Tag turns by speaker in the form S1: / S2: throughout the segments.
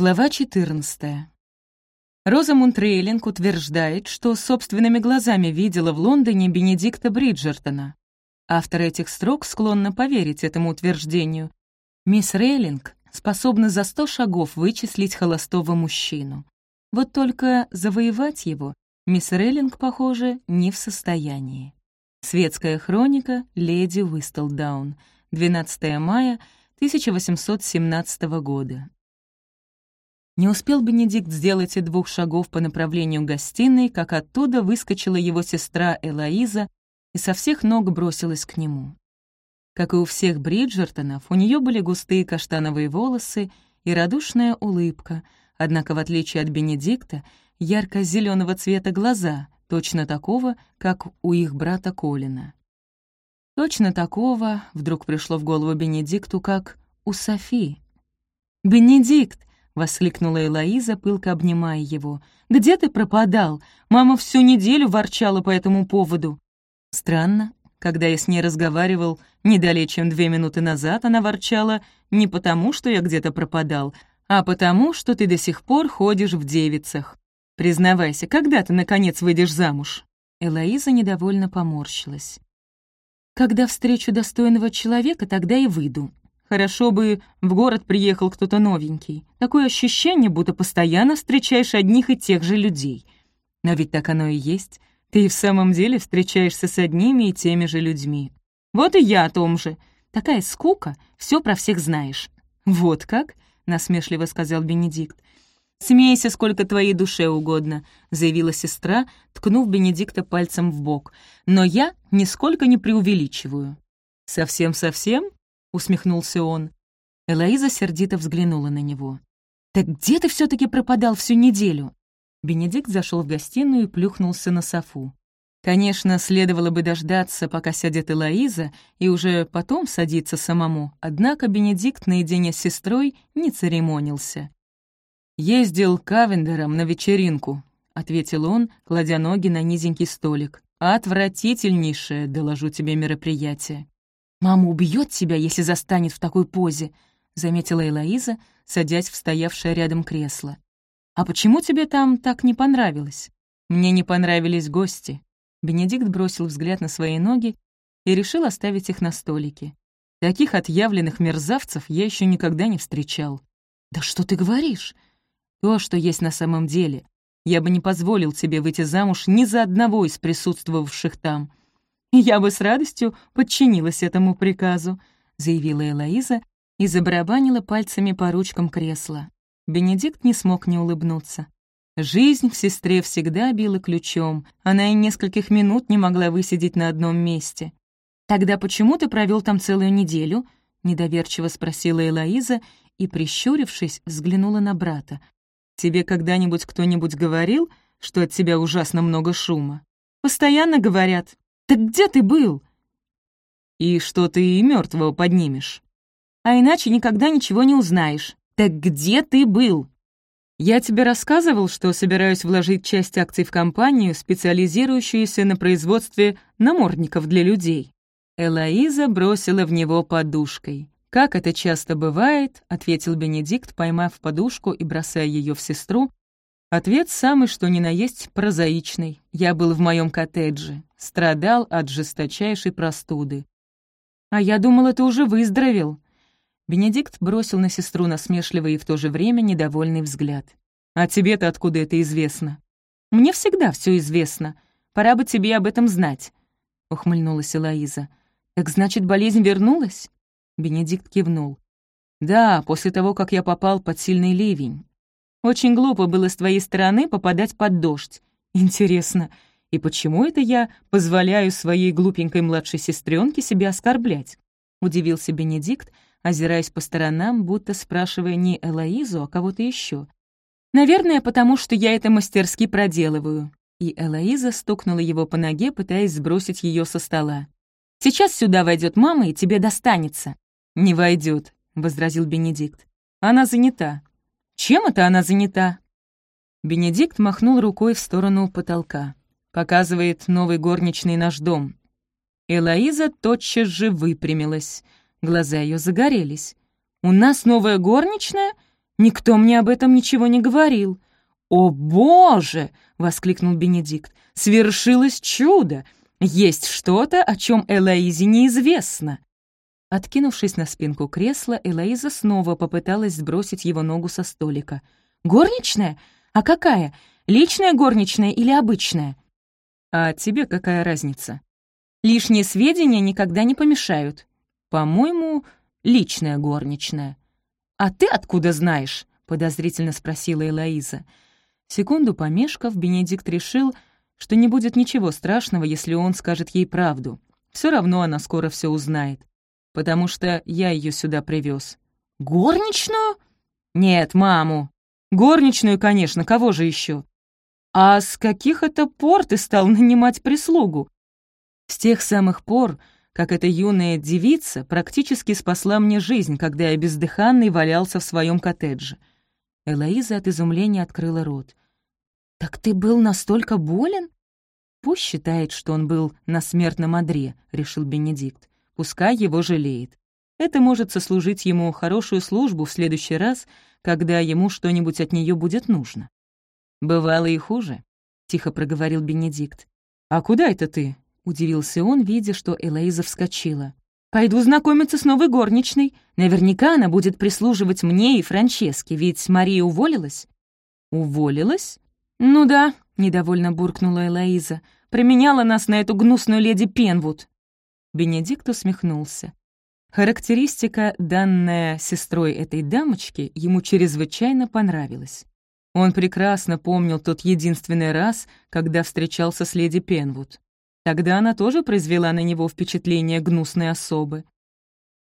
S1: Глава 14. Розамунд Рейлинг утверждает, что собственными глазами видела в Лондоне Бенедикта Бриджертона. Автор этих строк склонна поверить этому утверждению. Мисс Рейлинг способна за сто шагов вычислить холостого мужчину. Вот только завоевать его мисс Рейлинг, похоже, не в состоянии. Светская хроника «Леди Уистлдаун», 12 мая 1817 года. Не успел Бенедикт сделать и двух шагов по направлению гостиной, как оттуда выскочила его сестра Элоиза и со всех ног бросилась к нему. Как и у всех Бриджертонов, у нее были густые каштановые волосы и радушная улыбка, однако, в отличие от Бенедикта, ярко зеленого цвета глаза, точно такого, как у их брата Колина. Точно такого вдруг пришло в голову Бенедикту, как у Софи. «Бенедикт!» Воскликнула Элоиза, пылко обнимая его. «Где ты пропадал? Мама всю неделю ворчала по этому поводу». Странно, когда я с ней разговаривал не чем две минуты назад, она ворчала не потому, что я где-то пропадал, а потому, что ты до сих пор ходишь в девицах. Признавайся, когда ты, наконец, выйдешь замуж?» Элоиза недовольно поморщилась. «Когда встречу достойного человека, тогда и выйду. Хорошо бы в город приехал кто-то новенький. Такое ощущение, будто постоянно встречаешь одних и тех же людей. Но ведь так оно и есть. Ты и в самом деле встречаешься с одними и теми же людьми. Вот и я о том же. Такая скука, все про всех знаешь. Вот как? насмешливо сказал Бенедикт. «Смейся, сколько твоей душе угодно», — заявила сестра, ткнув Бенедикта пальцем в бок. «Но я нисколько не преувеличиваю». «Совсем-совсем?» — усмехнулся он. Элоиза сердито взглянула на него. «Так где ты все таки пропадал всю неделю?» Бенедикт зашел в гостиную и плюхнулся на софу. Конечно, следовало бы дождаться, пока сядет Элоиза, и уже потом садиться самому, однако Бенедикт наедине с сестрой не церемонился. «Ездил к Авендерам на вечеринку», — ответил он, кладя ноги на низенький столик. «Отвратительнейшее, доложу тебе, мероприятие. «Мама убьет тебя, если застанет в такой позе», — заметила Элоиза, садясь в стоявшее рядом кресло. «А почему тебе там так не понравилось?» «Мне не понравились гости». Бенедикт бросил взгляд на свои ноги и решил оставить их на столике. Таких отъявленных мерзавцев я еще никогда не встречал. «Да что ты говоришь?» «То, что есть на самом деле. Я бы не позволил тебе выйти замуж ни за одного из присутствовавших там. «Я бы с радостью подчинилась этому приказу», — заявила Элоиза и забарабанила пальцами по ручкам кресла. Бенедикт не смог не улыбнуться. Жизнь в сестре всегда била ключом, она и нескольких минут не могла высидеть на одном месте. «Тогда почему ты провел там целую неделю?» — недоверчиво спросила Элоиза и, прищурившись, взглянула на брата. «Тебе когда-нибудь кто-нибудь говорил, что от тебя ужасно много шума?» «Постоянно говорят. «Так где ты был?» «И что ты и мертвого поднимешь?» «А иначе никогда ничего не узнаешь. Так где ты был?» «Я тебе рассказывал, что собираюсь вложить часть акций в компанию, специализирующуюся на производстве намордников для людей». Элоиза бросила в него подушкой. «Как это часто бывает», — ответил Бенедикт, поймав подушку и бросая ее в сестру, Ответ самый что ни на есть прозаичный. Я был в моем коттедже, страдал от жесточайшей простуды. «А я думала, ты уже выздоровел». Бенедикт бросил на сестру насмешливый и в то же время недовольный взгляд. «А тебе-то откуда это известно?» «Мне всегда все известно. Пора бы тебе об этом знать», — ухмыльнулась Элоиза. «Так значит, болезнь вернулась?» Бенедикт кивнул. «Да, после того, как я попал под сильный ливень. Очень глупо было с твоей стороны попадать под дождь. Интересно, и почему это я позволяю своей глупенькой младшей сестренке себя оскорблять?» Удивился Бенедикт, озираясь по сторонам, будто спрашивая не Элоизу, а кого-то еще. «Наверное, потому что я это мастерски проделываю». И Элоиза стукнула его по ноге, пытаясь сбросить ее со стола. «Сейчас сюда войдет мама, и тебе достанется». «Не войдет, возразил Бенедикт. «Она занята. Чем это она занята?» Бенедикт махнул рукой в сторону потолка. «Показывает новый горничный наш дом». Элоиза тотчас же выпрямилась. Глаза ее загорелись. «У нас новая горничная? Никто мне об этом ничего не говорил». «О, Боже!» — воскликнул Бенедикт. «Свершилось чудо! Есть что-то, о чем Элоизе неизвестно!» Откинувшись на спинку кресла, Элоиза снова попыталась сбросить его ногу со столика. «Горничная? А какая? Личная горничная или обычная?» «А тебе какая разница?» «Лишние сведения никогда не помешают. По-моему, личная горничная». «А ты откуда знаешь?» — подозрительно спросила Элоиза. Секунду помешков, Бенедикт решил, что не будет ничего страшного, если он скажет ей правду. Все равно она скоро все узнает потому что я ее сюда привез. «Горничную?» «Нет, маму». «Горничную, конечно, кого же еще? «А с каких это пор ты стал нанимать прислугу?» «С тех самых пор, как эта юная девица практически спасла мне жизнь, когда я бездыханный валялся в своем коттедже». Элоиза от изумления открыла рот. «Так ты был настолько болен?» «Пусть считает, что он был на смертном одре», — решил Бенедикт. Пускай его жалеет. Это может сослужить ему хорошую службу в следующий раз, когда ему что-нибудь от нее будет нужно. «Бывало и хуже», — тихо проговорил Бенедикт. «А куда это ты?» — удивился он, видя, что Элоиза вскочила. «Пойду знакомиться с новой горничной. Наверняка она будет прислуживать мне и Франческе, ведь Мария уволилась». «Уволилась?» «Ну да», — недовольно буркнула Элоиза. «Променяла нас на эту гнусную леди Пенвуд». Бенедикт усмехнулся. Характеристика, данная сестрой этой дамочки, ему чрезвычайно понравилась. Он прекрасно помнил тот единственный раз, когда встречался с леди Пенвуд. Тогда она тоже произвела на него впечатление гнусной особы.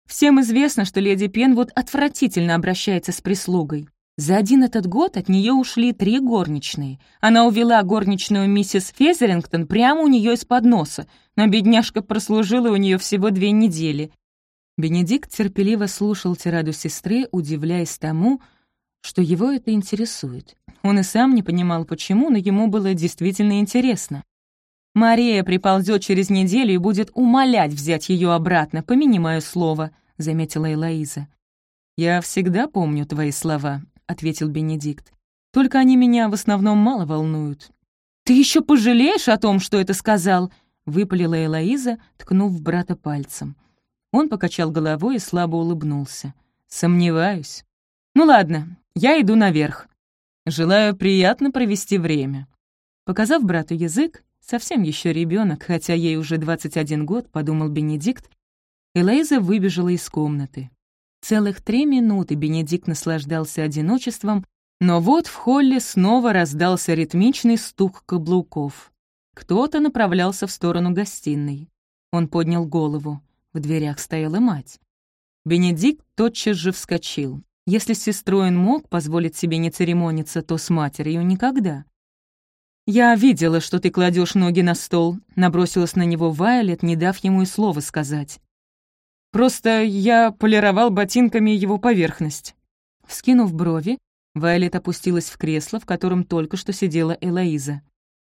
S1: Всем известно, что леди Пенвуд отвратительно обращается с прислугой. За один этот год от нее ушли три горничные. Она увела горничную миссис Фезерингтон прямо у нее из-под носа, но бедняжка прослужила у нее всего две недели. Бенедикт терпеливо слушал тираду сестры, удивляясь тому, что его это интересует. Он и сам не понимал, почему, но ему было действительно интересно. «Мария приползет через неделю и будет умолять взять ее обратно, помяни мое слово», — заметила Элоиза. «Я всегда помню твои слова», — ответил Бенедикт. «Только они меня в основном мало волнуют». «Ты еще пожалеешь о том, что это сказал?» — выпалила Элоиза, ткнув брата пальцем. Он покачал головой и слабо улыбнулся. «Сомневаюсь. Ну ладно, я иду наверх. Желаю приятно провести время». Показав брату язык, совсем еще ребенок, хотя ей уже 21 год, подумал Бенедикт, Элоиза выбежала из комнаты. Целых три минуты Бенедикт наслаждался одиночеством, но вот в холле снова раздался ритмичный стук каблуков. Кто-то направлялся в сторону гостиной. Он поднял голову. В дверях стояла мать. Бенедикт тотчас же вскочил. Если с сестрой он мог позволить себе не церемониться, то с матерью никогда. «Я видела, что ты кладешь ноги на стол», — набросилась на него Вайолет, не дав ему и слова сказать. «Просто я полировал ботинками его поверхность». Вскинув брови, Вайолет опустилась в кресло, в котором только что сидела Элоиза.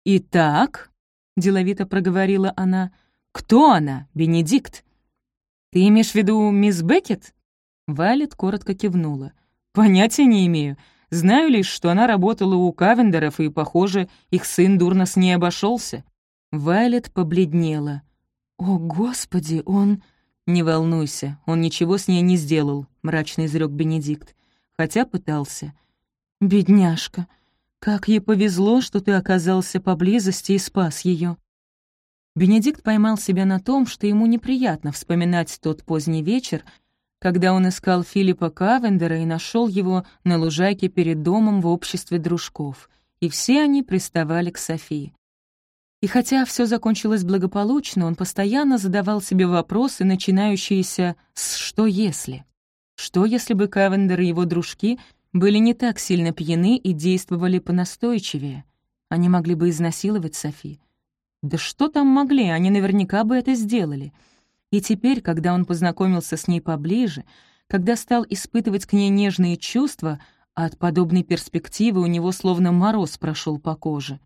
S1: «Итак», — деловито проговорила она. «Кто она, Бенедикт?» «Ты имеешь в виду мисс Беккет?» Вайлет коротко кивнула. «Понятия не имею. Знаю лишь, что она работала у Кавендеров, и, похоже, их сын дурно с ней обошелся. Вайлет побледнела. «О, Господи, он...» «Не волнуйся, он ничего с ней не сделал», — мрачно изрек Бенедикт. Хотя пытался. «Бедняжка, как ей повезло, что ты оказался поблизости и спас ее. Бенедикт поймал себя на том, что ему неприятно вспоминать тот поздний вечер, когда он искал Филиппа Кавендера и нашел его на лужайке перед домом в обществе дружков, и все они приставали к Софии. И хотя все закончилось благополучно, он постоянно задавал себе вопросы, начинающиеся с «что если?». Что, если бы Кавендер и его дружки были не так сильно пьяны и действовали понастойчивее. Они могли бы изнасиловать Софи. Да что там могли, они наверняка бы это сделали. И теперь, когда он познакомился с ней поближе, когда стал испытывать к ней нежные чувства, от подобной перспективы у него словно мороз прошел по коже.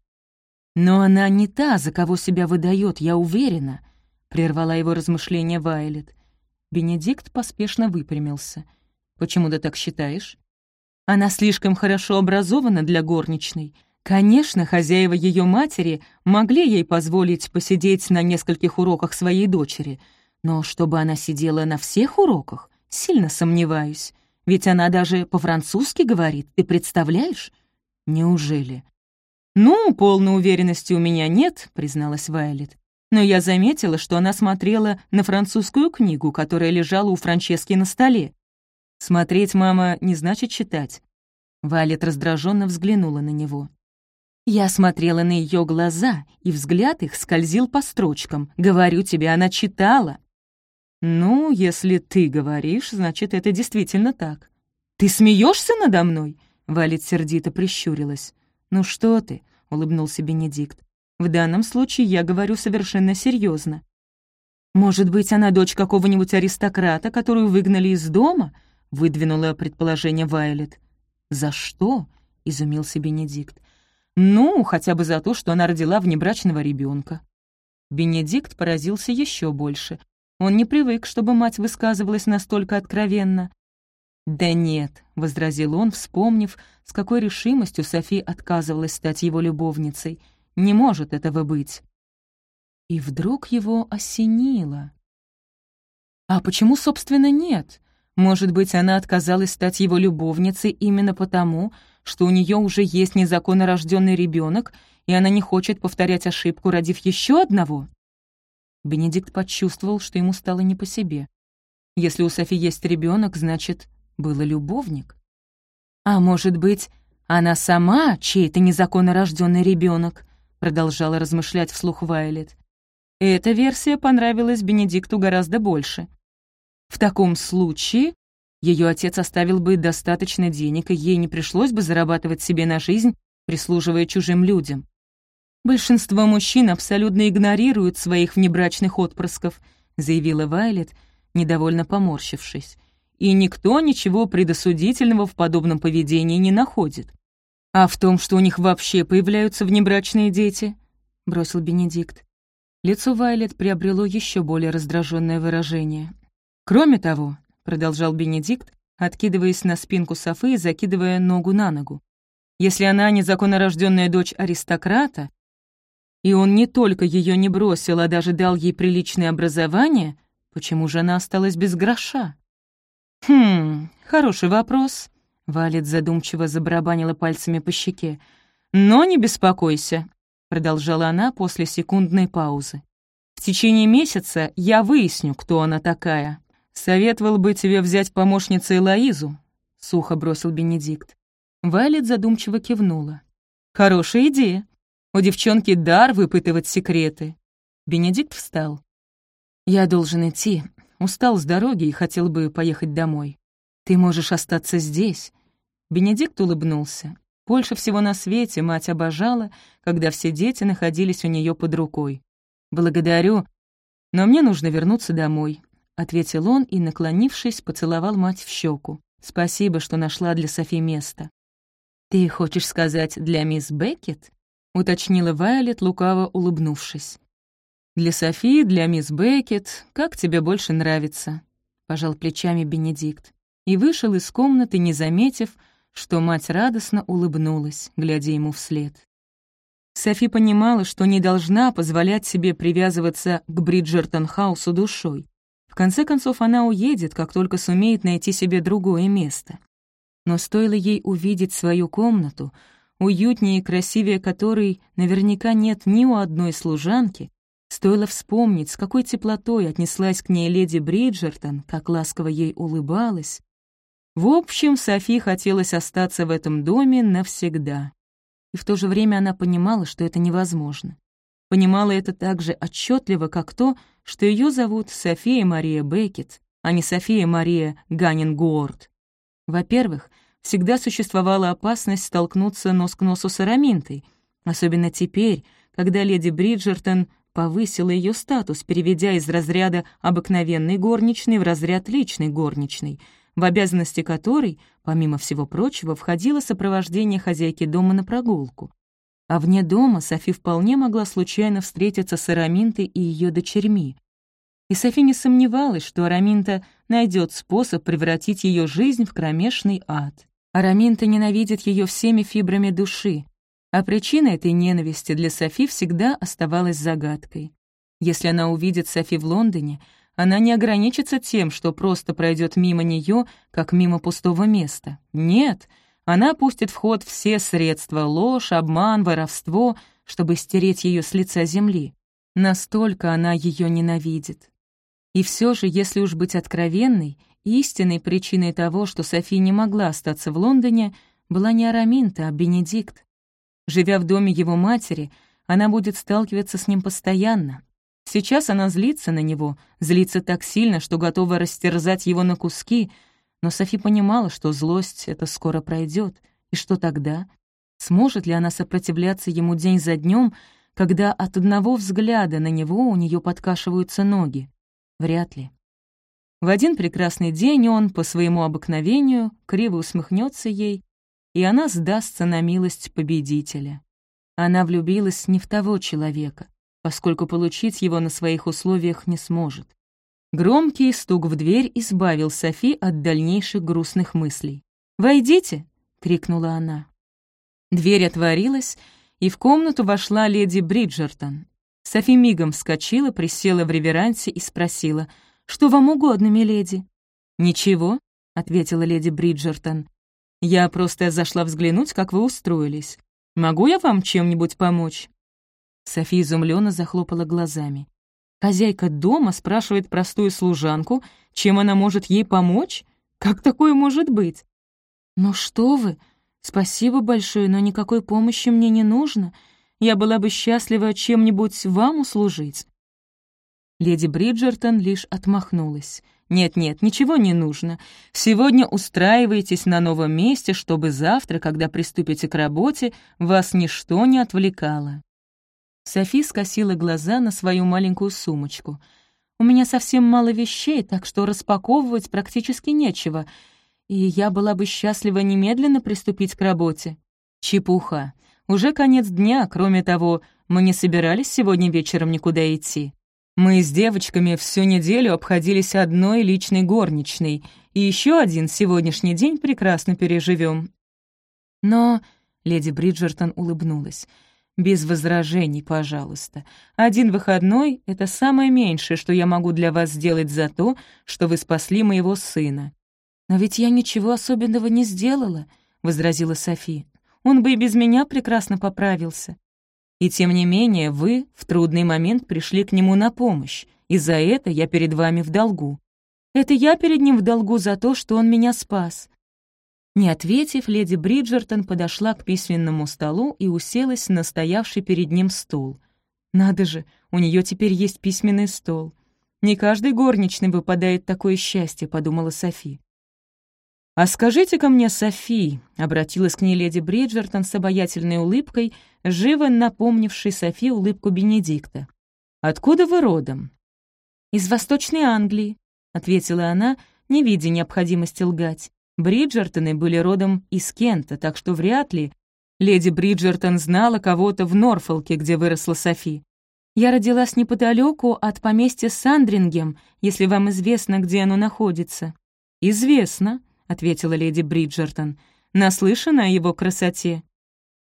S1: «Но она не та, за кого себя выдает, я уверена», — прервала его размышления Вайлет. Бенедикт поспешно выпрямился. «Почему ты так считаешь?» Она слишком хорошо образована для горничной. Конечно, хозяева ее матери могли ей позволить посидеть на нескольких уроках своей дочери, но чтобы она сидела на всех уроках, сильно сомневаюсь. Ведь она даже по-французски говорит, ты представляешь? Неужели? «Ну, полной уверенности у меня нет», — призналась Вайлет. «Но я заметила, что она смотрела на французскую книгу, которая лежала у Франчески на столе. «Смотреть, мама, не значит читать». Валет раздраженно взглянула на него. Я смотрела на ее глаза, и взгляд их скользил по строчкам. Говорю тебе, она читала. «Ну, если ты говоришь, значит, это действительно так». «Ты смеешься надо мной?» Валет сердито прищурилась. «Ну что ты?» — улыбнулся Бенедикт. «В данном случае я говорю совершенно серьезно. Может быть, она дочь какого-нибудь аристократа, которую выгнали из дома?» — выдвинула предположение Вайлет. «За что?» — изумился Бенедикт. «Ну, хотя бы за то, что она родила внебрачного ребенка. Бенедикт поразился еще больше. Он не привык, чтобы мать высказывалась настолько откровенно. «Да нет», — возразил он, вспомнив, с какой решимостью Софи отказывалась стать его любовницей. «Не может этого быть». И вдруг его осенило. «А почему, собственно, нет?» Может быть, она отказалась стать его любовницей именно потому, что у нее уже есть незаконно рожденный ребенок, и она не хочет повторять ошибку, родив еще одного? Бенедикт почувствовал, что ему стало не по себе. Если у Софи есть ребенок, значит, был любовник. А может быть, она сама чей-то незаконно рожденный ребенок, продолжала размышлять вслух Вайлет. Эта версия понравилась Бенедикту гораздо больше. В таком случае ее отец оставил бы достаточно денег, и ей не пришлось бы зарабатывать себе на жизнь, прислуживая чужим людям. «Большинство мужчин абсолютно игнорируют своих внебрачных отпрысков», заявила Вайлет, недовольно поморщившись. «И никто ничего предосудительного в подобном поведении не находит. А в том, что у них вообще появляются внебрачные дети?» бросил Бенедикт. Лицо Вайлет приобрело еще более раздраженное выражение. «Кроме того», — продолжал Бенедикт, откидываясь на спинку Софы и закидывая ногу на ногу, «если она незаконно рожденная дочь аристократа, и он не только ее не бросил, а даже дал ей приличное образование, почему же она осталась без гроша?» «Хм, хороший вопрос», — Валет задумчиво забарабанила пальцами по щеке. «Но не беспокойся», — продолжала она после секундной паузы. «В течение месяца я выясню, кто она такая, «Советовал бы тебе взять помощницей Лоизу», — сухо бросил Бенедикт. Вайлет задумчиво кивнула. «Хорошая идея. У девчонки дар выпытывать секреты». Бенедикт встал. «Я должен идти. Устал с дороги и хотел бы поехать домой. Ты можешь остаться здесь». Бенедикт улыбнулся. Больше всего на свете мать обожала, когда все дети находились у нее под рукой. «Благодарю, но мне нужно вернуться домой ответил он и, наклонившись, поцеловал мать в щеку. «Спасибо, что нашла для Софи место». «Ты хочешь сказать для мисс Беккет?» — уточнила Вайолет, лукаво улыбнувшись. «Для Софи, для мисс Беккет, как тебе больше нравится?» — пожал плечами Бенедикт и вышел из комнаты, не заметив, что мать радостно улыбнулась, глядя ему вслед. Софи понимала, что не должна позволять себе привязываться к Бриджертон-хаусу душой конце концов, она уедет, как только сумеет найти себе другое место. Но стоило ей увидеть свою комнату, уютнее и красивее которой наверняка нет ни у одной служанки, стоило вспомнить, с какой теплотой отнеслась к ней леди Бриджертон, как ласково ей улыбалась. В общем, Софи хотелось остаться в этом доме навсегда. И в то же время она понимала, что это невозможно. Понимала это так же отчетливо, как то, что ее зовут София Мария Беккет, а не София Мария Ганнингуорд. Во-первых, всегда существовала опасность столкнуться нос к носу с Араминтой, особенно теперь, когда леди Бриджертон повысила ее статус, переведя из разряда обыкновенной горничной в разряд личной горничной, в обязанности которой, помимо всего прочего, входило сопровождение хозяйки дома на прогулку. А вне дома Софи вполне могла случайно встретиться с Араминтой и ее дочерьми. И Софи не сомневалась, что Араминта найдет способ превратить ее жизнь в кромешный ад. Араминта ненавидит ее всеми фибрами души, а причина этой ненависти для Софи всегда оставалась загадкой. Если она увидит Софи в Лондоне, она не ограничится тем, что просто пройдет мимо нее, как мимо пустого места. Нет, она пустит в ход все средства — ложь, обман, воровство, чтобы стереть ее с лица земли. Настолько она ее ненавидит. И все же, если уж быть откровенной, истинной причиной того, что Софи не могла остаться в Лондоне, была не Араминта, а Бенедикт. Живя в доме его матери, она будет сталкиваться с ним постоянно. Сейчас она злится на него, злится так сильно, что готова растерзать его на куски, но Софи понимала, что злость это скоро пройдет, и что тогда? Сможет ли она сопротивляться ему день за днем, когда от одного взгляда на него у нее подкашиваются ноги? Вряд ли. В один прекрасный день он, по своему обыкновению, криво усмехнется ей, и она сдастся на милость победителя. Она влюбилась не в того человека, поскольку получить его на своих условиях не сможет. Громкий стук в дверь избавил Софи от дальнейших грустных мыслей. «Войдите!» — крикнула она. Дверь отворилась, и в комнату вошла леди Бриджертон. Софи мигом вскочила, присела в реверансе и спросила, «Что вам угодно, миледи?» «Ничего», — ответила леди Бриджертон. Я просто зашла взглянуть, как вы устроились. Могу я вам чем-нибудь помочь?» София изумленно захлопала глазами. «Хозяйка дома спрашивает простую служанку, чем она может ей помочь? Как такое может быть?» «Ну что вы! Спасибо большое, но никакой помощи мне не нужно. Я была бы счастлива чем-нибудь вам услужить». Леди Бриджертон лишь отмахнулась. Нет-нет, ничего не нужно. Сегодня устраивайтесь на новом месте, чтобы завтра, когда приступите к работе, вас ничто не отвлекало». Софи скосила глаза на свою маленькую сумочку. «У меня совсем мало вещей, так что распаковывать практически нечего, и я была бы счастлива немедленно приступить к работе». «Чепуха. Уже конец дня, кроме того, мы не собирались сегодня вечером никуда идти. Мы с девочками всю неделю обходились одной личной горничной, и еще один сегодняшний день прекрасно переживем. Но леди Бриджертон улыбнулась. «Без возражений, пожалуйста. Один выходной — это самое меньшее, что я могу для вас сделать за то, что вы спасли моего сына». «Но ведь я ничего особенного не сделала», — возразила Софи. «Он бы и без меня прекрасно поправился. И тем не менее вы в трудный момент пришли к нему на помощь, и за это я перед вами в долгу. Это я перед ним в долгу за то, что он меня спас». Не ответив, леди Бриджертон подошла к письменному столу и уселась на стоявший перед ним стул. «Надо же, у нее теперь есть письменный стол. Не каждый горничный выпадает такое счастье», — подумала Софи. «А скажите-ка мне, Софи», — обратилась к ней леди Бриджертон с обаятельной улыбкой, живо напомнившей Софи улыбку Бенедикта. «Откуда вы родом?» «Из Восточной Англии», — ответила она, не видя необходимости лгать. Бриджертоны были родом из Кента, так что вряд ли леди Бриджертон знала кого-то в Норфолке, где выросла Софи. «Я родилась неподалеку от поместья Сандрингем, если вам известно, где оно находится». «Известно», — ответила леди Бриджертон. «Наслышана о его красоте?»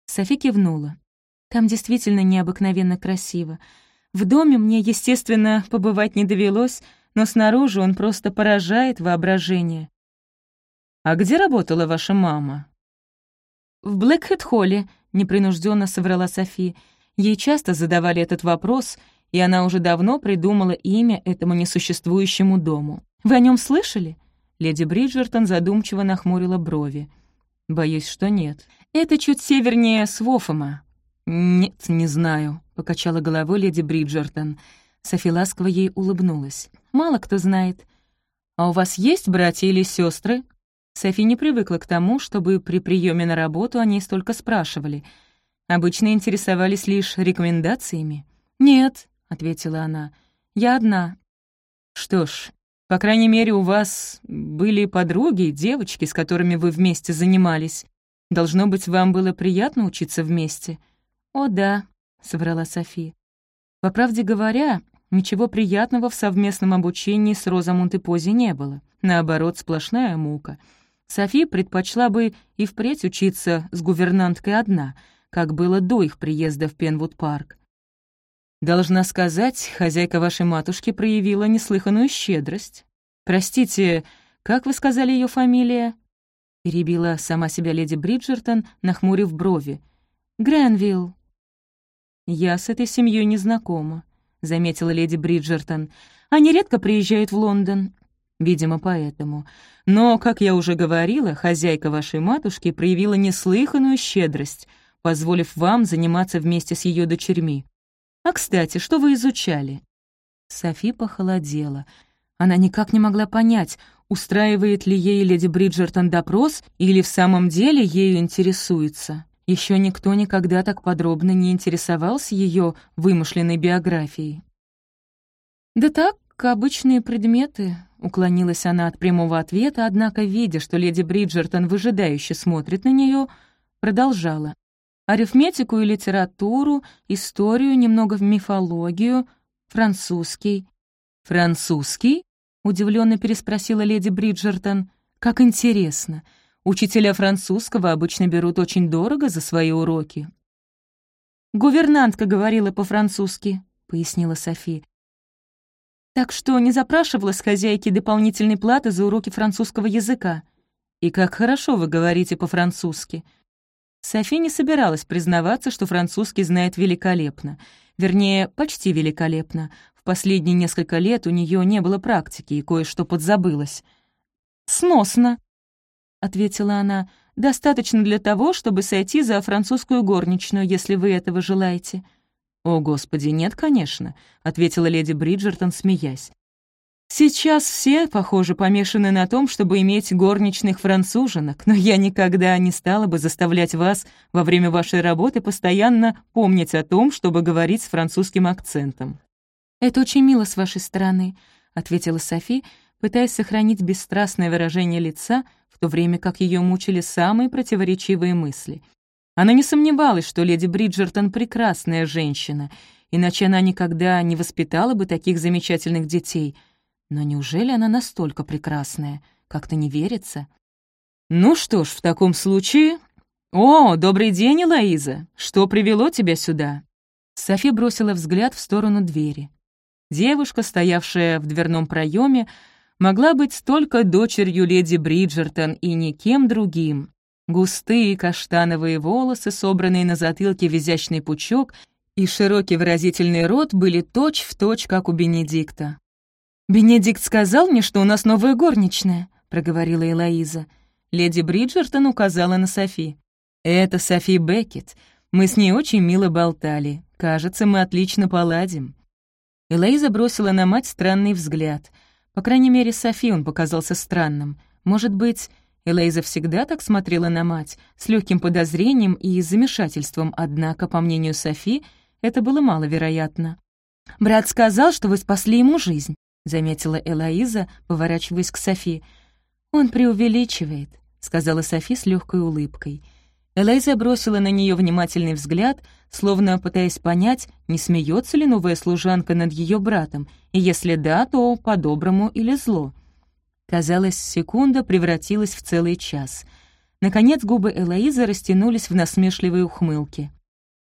S1: Софи кивнула. «Там действительно необыкновенно красиво. В доме мне, естественно, побывать не довелось, но снаружи он просто поражает воображение». «А где работала ваша мама?» «В Блэкхэт-холле», — непринужденно соврала Софи. Ей часто задавали этот вопрос, и она уже давно придумала имя этому несуществующему дому. «Вы о нем слышали?» Леди Бриджертон задумчиво нахмурила брови. «Боюсь, что нет. Это чуть севернее Свофома». «Нет, не знаю», — покачала головой леди Бриджертон. Софи ласково ей улыбнулась. «Мало кто знает. А у вас есть братья или сестры? Софи не привыкла к тому, чтобы при приеме на работу они столько спрашивали. Обычно интересовались лишь рекомендациями. «Нет», — ответила она, — «я одна». «Что ж, по крайней мере, у вас были подруги, девочки, с которыми вы вместе занимались. Должно быть, вам было приятно учиться вместе». «О, да», — соврала Софи. По правде говоря, ничего приятного в совместном обучении с Розамунд и Пози не было. Наоборот, сплошная мука. Софи предпочла бы и впредь учиться с гувернанткой одна, как было до их приезда в Пенвуд-парк. Должна сказать, хозяйка вашей матушки проявила неслыханную щедрость. Простите, как вы сказали ее фамилия? Перебила сама себя леди Бриджертон, нахмурив брови. Гренвилл. Я с этой семьей не знакома, заметила леди Бриджертон. Они редко приезжают в Лондон. Видимо, поэтому. Но, как я уже говорила, хозяйка вашей матушки проявила неслыханную щедрость, позволив вам заниматься вместе с ее дочерьми. А, кстати, что вы изучали?» Софи похолодела. Она никак не могла понять, устраивает ли ей леди Бриджертон допрос или в самом деле ею интересуется. Еще никто никогда так подробно не интересовался ее вымышленной биографией. «Да так, обычные предметы», — уклонилась она от прямого ответа, однако, видя, что леди Бриджертон выжидающе смотрит на нее, продолжала арифметику и литературу, историю, немного в мифологию, французский. «Французский?» — удивленно переспросила леди Бриджертон. «Как интересно. Учителя французского обычно берут очень дорого за свои уроки». «Гувернантка говорила по-французски», — пояснила Софи. «Так что не запрашивала с хозяйки дополнительной платы за уроки французского языка. И как хорошо вы говорите по-французски», Софи не собиралась признаваться, что французский знает великолепно. Вернее, почти великолепно. В последние несколько лет у нее не было практики, и кое-что подзабылось. «Сносно», — ответила она. «Достаточно для того, чтобы сойти за французскую горничную, если вы этого желаете». «О, Господи, нет, конечно», — ответила леди Бриджертон, смеясь. Сейчас все, похоже, помешаны на том, чтобы иметь горничных француженок, но я никогда не стала бы заставлять вас во время вашей работы постоянно помнить о том, чтобы говорить с французским акцентом». «Это очень мило с вашей стороны», — ответила Софи, пытаясь сохранить бесстрастное выражение лица, в то время как ее мучили самые противоречивые мысли. Она не сомневалась, что леди Бриджертон — прекрасная женщина, иначе она никогда не воспитала бы таких замечательных детей — но неужели она настолько прекрасная? Как-то не верится. «Ну что ж, в таком случае...» «О, добрый день, Элоиза! Что привело тебя сюда?» Софи бросила взгляд в сторону двери. Девушка, стоявшая в дверном проеме, могла быть только дочерью леди Бриджертон и никем другим. Густые каштановые волосы, собранные на затылке в изящный пучок, и широкий выразительный рот были точь-в-точь, точь, как у Бенедикта. «Бенедикт сказал мне, что у нас новая горничная», — проговорила Элоиза. Леди Бриджертон указала на Софи. «Это Софи Беккет. Мы с ней очень мило болтали. Кажется, мы отлично поладим». Элоиза бросила на мать странный взгляд. По крайней мере, Софи он показался странным. Может быть, Элоиза всегда так смотрела на мать, с легким подозрением и замешательством, однако, по мнению Софи, это было маловероятно. «Брат сказал, что вы спасли ему жизнь», — заметила Элоиза, поворачиваясь к Софи. «Он преувеличивает», — сказала Софи с легкой улыбкой. Элоиза бросила на нее внимательный взгляд, словно пытаясь понять, не смеется ли новая служанка над ее братом, и если да, то по-доброму или зло. Казалось, секунда превратилась в целый час. Наконец губы Элоизы растянулись в насмешливой ухмылке.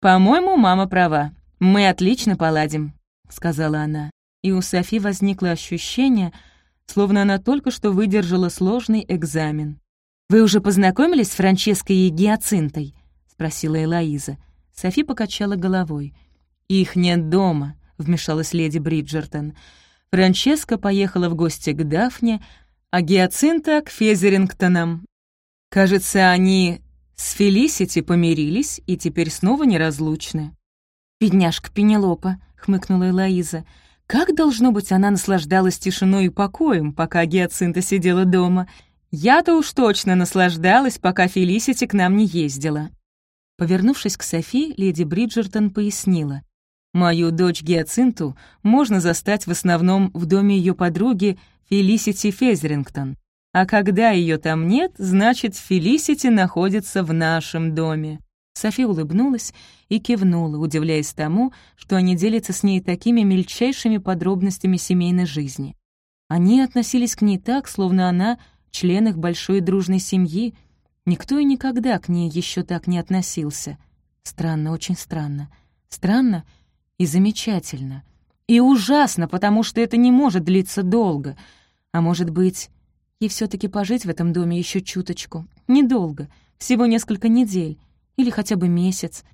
S1: «По-моему, мама права. Мы отлично поладим», — сказала она и у Софи возникло ощущение, словно она только что выдержала сложный экзамен. «Вы уже познакомились с Франческой и Гиацинтой?» — спросила Элоиза. Софи покачала головой. «Их нет дома», — вмешалась леди Бриджертон. Франческа поехала в гости к Дафне, а Гиацинта — к Фезерингтонам. Кажется, они с Фелисити помирились и теперь снова неразлучны. «Бедняжка Пенелопа», — хмыкнула Элоиза. Как, должно быть, она наслаждалась тишиной и покоем, пока Гиацинта сидела дома. Я-то уж точно наслаждалась, пока Фелисити к нам не ездила. Повернувшись к Софи, леди Бриджертон пояснила. «Мою дочь Гиацинту можно застать в основном в доме ее подруги Фелисити Фезерингтон. А когда ее там нет, значит, Фелисити находится в нашем доме. Софи улыбнулась и кивнула, удивляясь тому, что они делятся с ней такими мельчайшими подробностями семейной жизни. Они относились к ней так, словно она член их большой дружной семьи. Никто и никогда к ней еще так не относился. Странно, очень странно. Странно и замечательно. И ужасно, потому что это не может длиться долго. А может быть, ей все таки пожить в этом доме еще чуточку. Недолго, всего несколько недель или хотя бы месяц.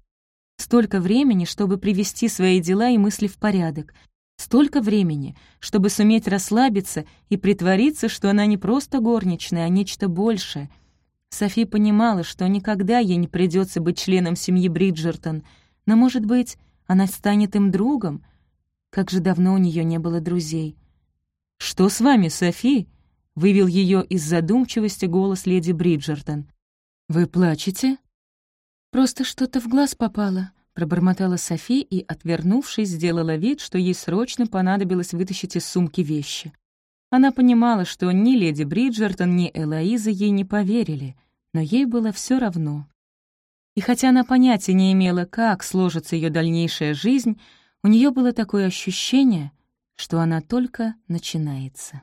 S1: Столько времени, чтобы привести свои дела и мысли в порядок. Столько времени, чтобы суметь расслабиться и притвориться, что она не просто горничная, а нечто большее. Софи понимала, что никогда ей не придется быть членом семьи Бриджертон, но, может быть, она станет им другом. Как же давно у нее не было друзей. «Что с вами, Софи?» — вывел ее из задумчивости голос леди Бриджертон. «Вы плачете?» «Просто что-то в глаз попало», — пробормотала Софи и, отвернувшись, сделала вид, что ей срочно понадобилось вытащить из сумки вещи. Она понимала, что ни леди Бриджертон, ни Элоиза ей не поверили, но ей было все равно. И хотя она понятия не имела, как сложится ее дальнейшая жизнь, у нее было такое ощущение, что она только начинается.